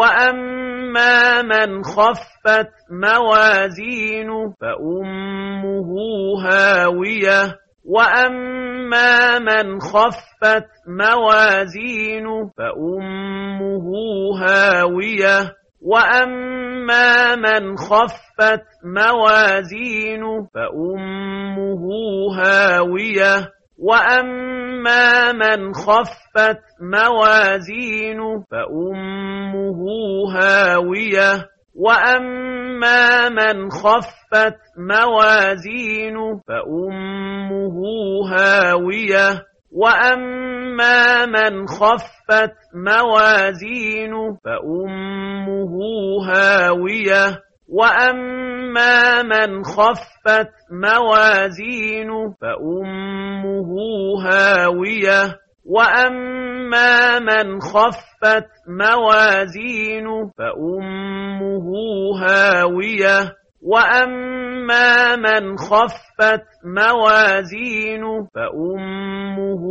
وأما من خفت موازينه فأمه هاوية وأما من خفت موازينه فأمه هاوية وأما من خفت موازينه فأمه هاوية وأما من خفت موازينه فأمه هاوية وأما من خفت موازينه فأمه هاوية وأما من خفت موازينه فأمه هاوية وأما من خفت موازينه فأمه هاوية وأما من خفت موازينه فأمه هاوية وأما من خفت موازينه فأمه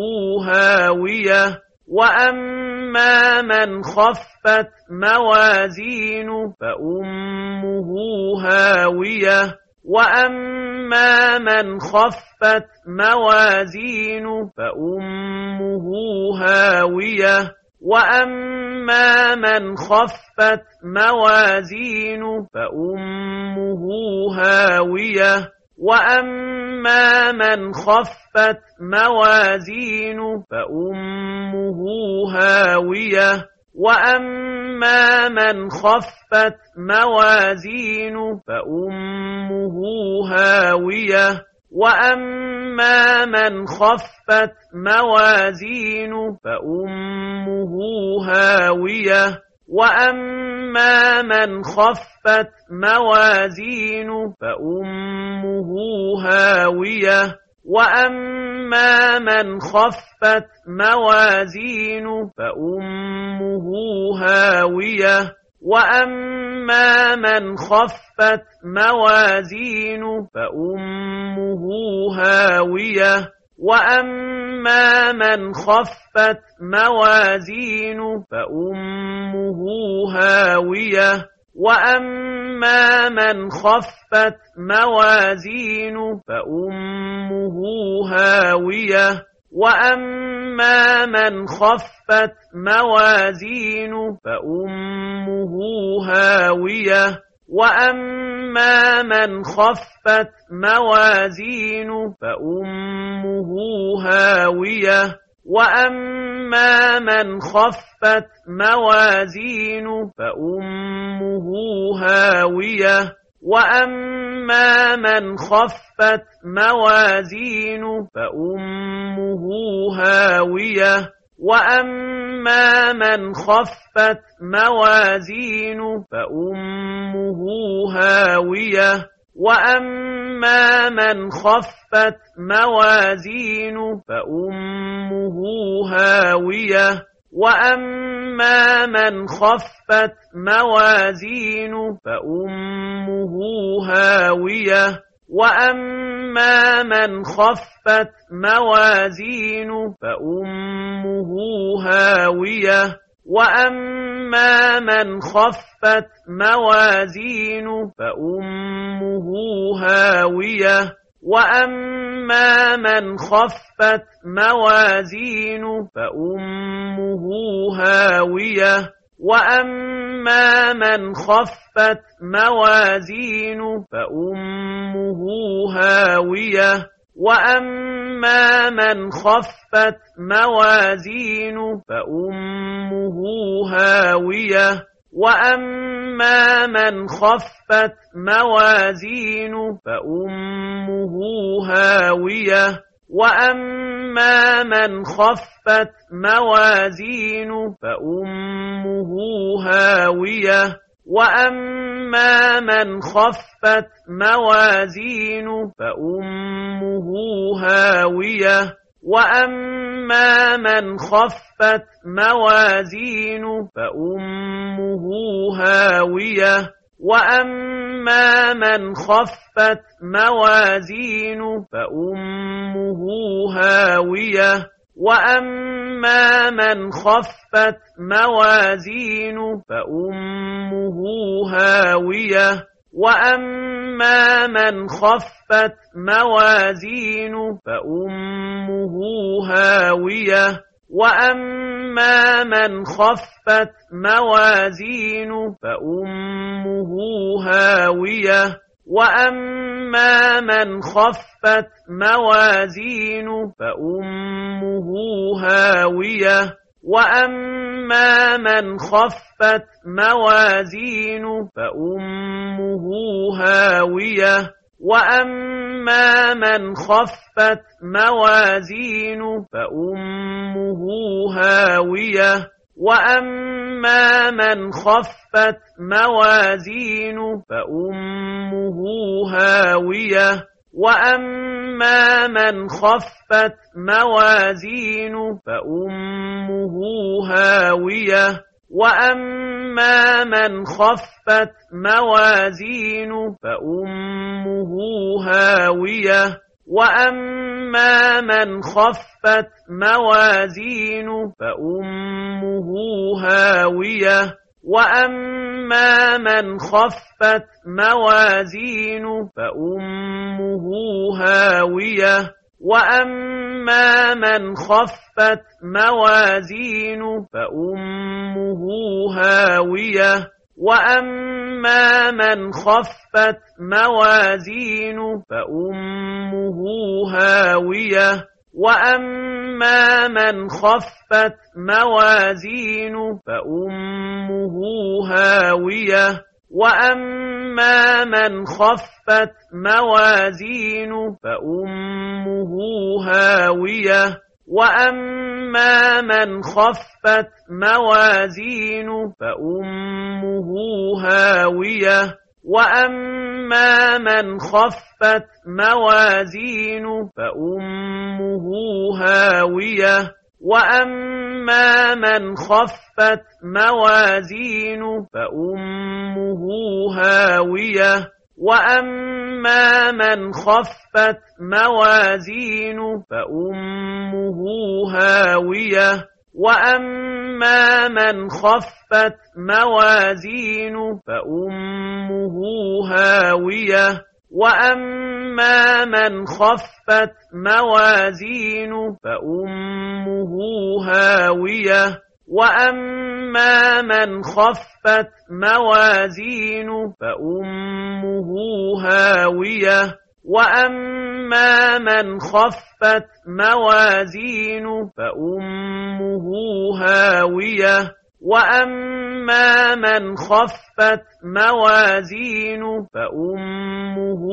هاوية وأما من خفت موازينه فأمه هاوية وأما من خفت موازينه فأمه هاوية وأما من خفت موازينه فأمه هاوية وأما من خفت موازينه فأمه هاوية وأما من خفت موازينه فأمه هاوية وأما من خفت موازينه فأمه هاوية وأما من خفت موازينه فأمه هاوية وأما من خفت موازينه فأمه هاوية وأما من خفت موازينه فأمه هاوية وأما من خفت موازينه فأمه هاوية وأما من خفت موازينه فأمه هاوية وأما من خفت موازينه فأمه هاوية وأما من خفت موازينه فأمه هاوية وأما من خفت موازينه فأمه هاوية وأما من خفت موازينه فأمه هاوية وأما من خفت موازينه فأمه هاوية وأما من خفت موازينه فأمه هاوية وأما من خفت موازينه فأمه هاوية وأما من خفت موازينه فأمه هاوية وأما من خفت موازينه فأمه هاوية وأما من خفت موازينه فأمه هاوية وأما من خفت موازينه فأمه هاوية وأما من خفت موازينه فأمه هاوية وأما من خفت موازينه فأمه هاوية وأما من خفت موازينه فأمه هاوية وأما من خفت موازينه فأمه هاوية وأما من خفت موازينه فأمه هاوية وأما من خفت موازينه فأمه هاوية وأما من خفت موازينه فأمه هاوية وأما من خفت موازينه فأمه هاوية وأما من خفت موازينه فأمه هاوية وأما من خفت موازينه فأمه هاوية وأما من خفت موازينه فأمه هاوية وأما من خفت موازينه فأمه هاوية وأما من خفت موازينه فأمه هاوية وأما من خفت موازينه فأمه هاوية وأما من خفت موازينه فأمه هاوية وأما من خفت موازينه فأمه هاوية وأما من خفت موازينه فأمه هاوية وأما من خفت موازينه فأمه هاوية وأما من خفت موازينه فأمه هاوية وأما من خفت موازينه فأمه هاوية وأما من خفت موازينه فأمه هاوية وأما من خفت موازينه فأمه هاوية وأما من خفت موازينه فأمه هاوية وأما من خفت موازينه فأمه هاوية وأما من خفت موازينه فأمه هاوية وأما من خفت موازينه فأمه هاوية وأما من خفت موازينه فأمه هاوية وأما من خفت موازينه فأمه هاوية وأما من خفت موازينه فأمه هاوية وأما من خفت موازينه فأمه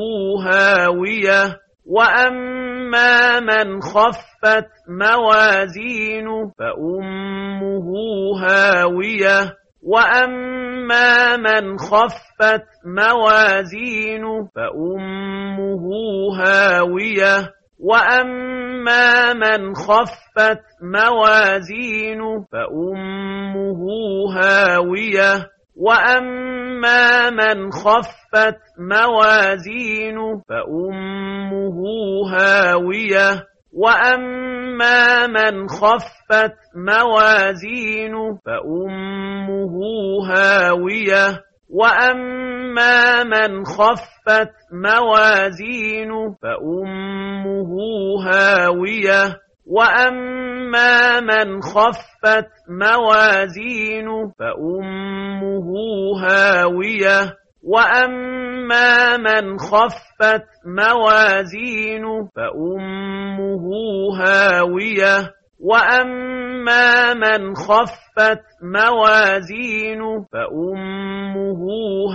هاوية وأما من خفت موازينه فأمه هاوية وأما من خفت موازينه فأمه هاوية وأما من خفت موازينه فأمه هاوية وأما من خفت موازينه فأمه هاوية وأما من خفت موازينه فأمه هاوية وأما من خفت موازينه فأمه هاوية وأما من خفت موازينه فأمه هاوية وأما من خفت موازينه فأمه هاوية وأما من خفت موازينه فأمه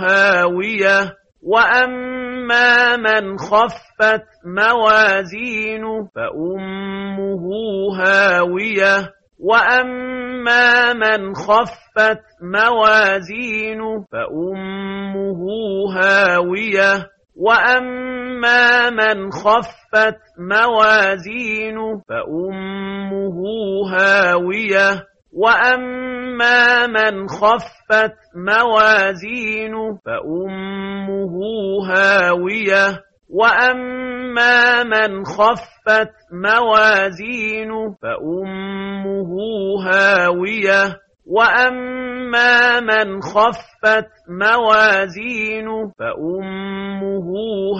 هاوية وأما من خفت موازينه فأمه هاوية وأما من خفت موازينه فأمه هاوية وأما من خفت موازينه فأمه هاوية وأما من خفت موازينه فأمه هاوية وأما من خفت موازينه فأمه هاوية وأما من خفت موازينه فأمه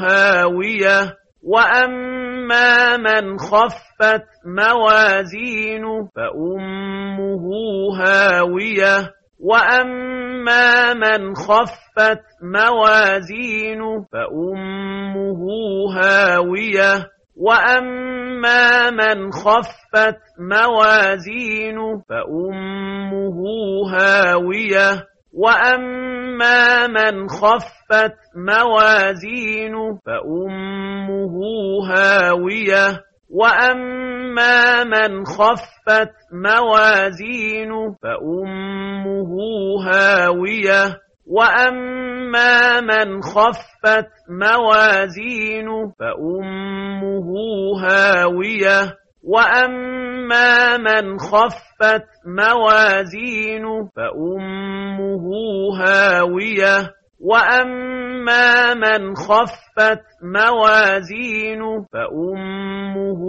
هاوية وأما من خفت موازينه فأمه هاوية وأما من خفت موازينه فأمه هاوية وأما من خفت موازينه فأمه هاوية وأما من خفت موازينه فأمه هاوية وأما من خفت موازينه فأمه هاوية وأما من خفت موازينه فأمه هاوية وأما من خفت موازينه فأمه هاوية وأما من خفت موازينه فأمه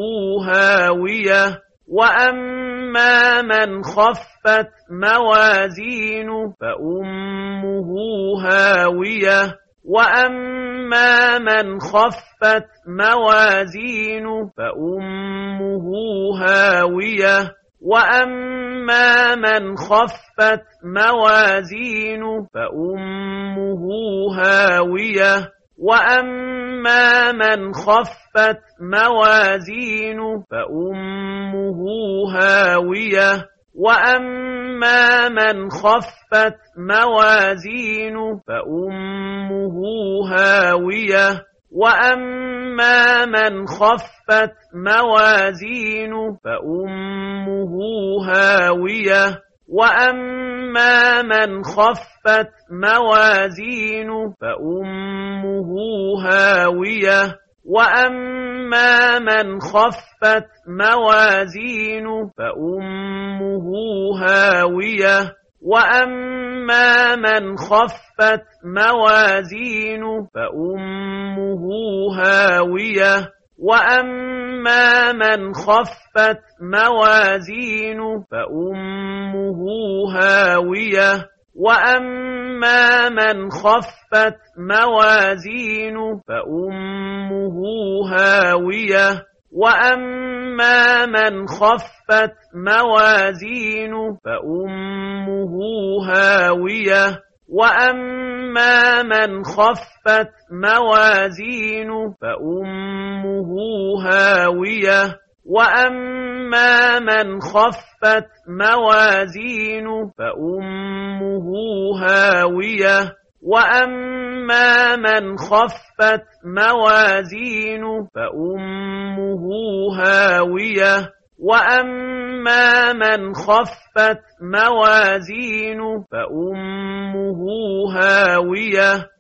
هاوية وأما من خفت موازينه فأمه هاوية وأما من خفت موازينه فأمه هاوية وأما من خفت موازينه فأمه هاوية وأما من خفت موازينه فأمه هاوية وأما من خفت موازينه فأمه هاوية وأما من خفت موازينه فأمه هاوية وأما من خفت موازينه فأمه هاوية وأما من خفت موازينه فأمه هاوية وأما من خفت موازينه فأمه هاوية وأما من خفت موازينه فأمه هاوية وأما من خفت موازينه فأمه هاوية وأما من خفت موازينه فأمه هاوية وأما من خفت موازينه فأمه هاوية وأما من خفت موازينه فأمه هاوية وأما من خفت موازينه فأمه هاوية وأما من خفت موازينه فأمه هاوية